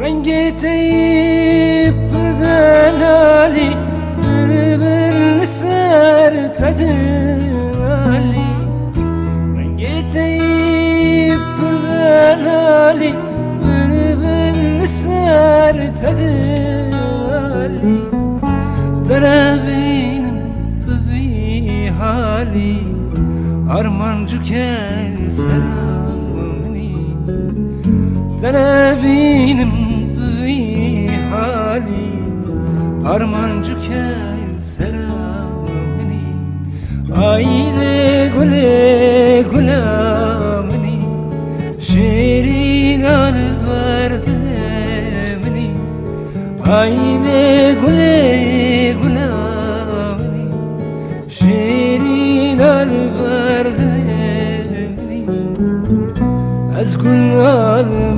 Rengi teyip pırdelali Bülbül sertedin Ali Rengi teyip pırdelali Bülbül sertedin Ali hali. Armancı selamını Talebin bir hali. Armancı kel selamını Aile güle gülamını Şirin alver dilemini Ayne güle gülamini Şirin alver dilemini Az kullarımın maledini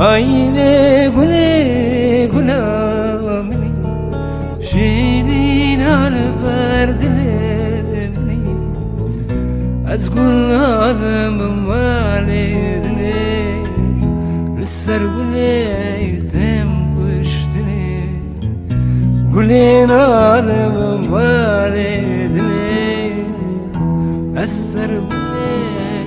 Aynı güne günahımını Şiirin alıp verdiler Az kullanım validini Rısar güle yütem kuştini Gülen alıp validini Esser güle